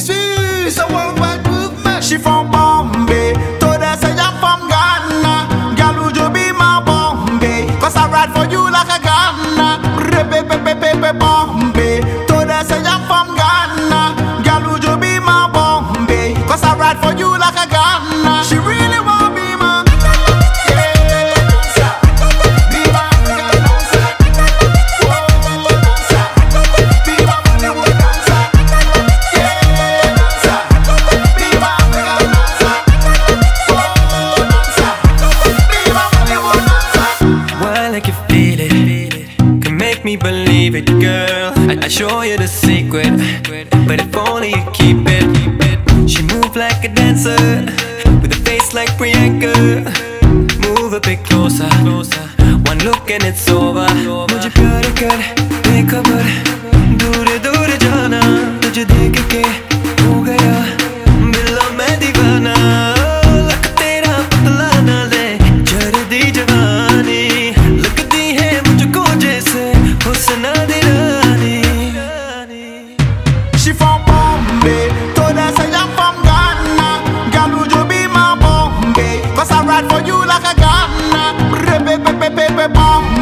This is a worldwide movement. She formed show you the secret, but if only you keep it. She move like a dancer, with a face like Priyanka. Move a bit closer, one look and it's over. we bomb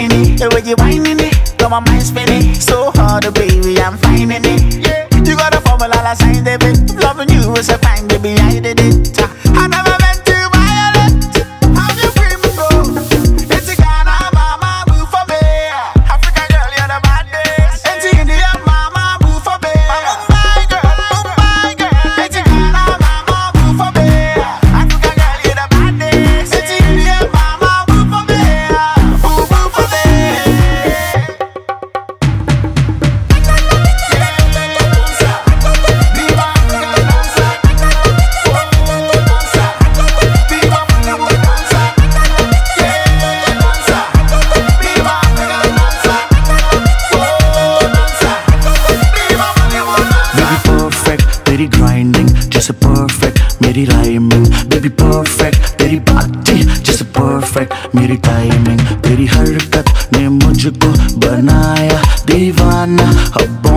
in it. The way you whining it, got my mind spinning. So hard, baby, I'm finding it. Yeah, you got a formula, I signed it. Loving you is a fine, मेरी rhyming Baby perfect, तेरी बातें जैसे perfect मेरी timing तेरी हरकत ने मुझको बनाया दीवाना अब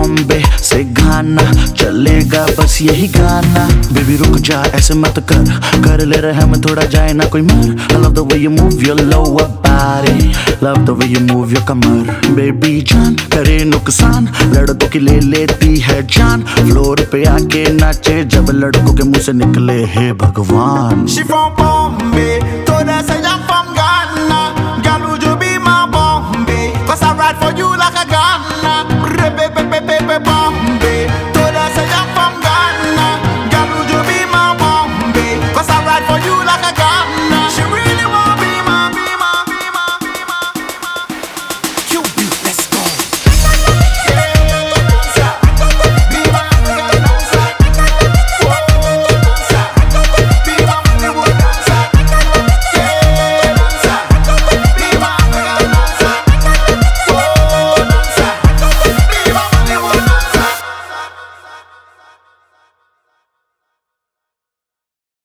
बस यही गाना। बेबी रुक जा ऐसे मत कर। कर ले रहे हम थोड़ा जाए ना कोई मर। I love the way you move your lower body love the way you move your Qamar. Baby जान करे नुकसान। लड़कों की ले लेती है जान। फ्लोर पे आके नाचे जब लड़कों के मुँह से निकले है भगवान। शिफों बॉम्बे थोड़ा सा from Ghana. Girl, would you be my Bombay? Cause I ride for you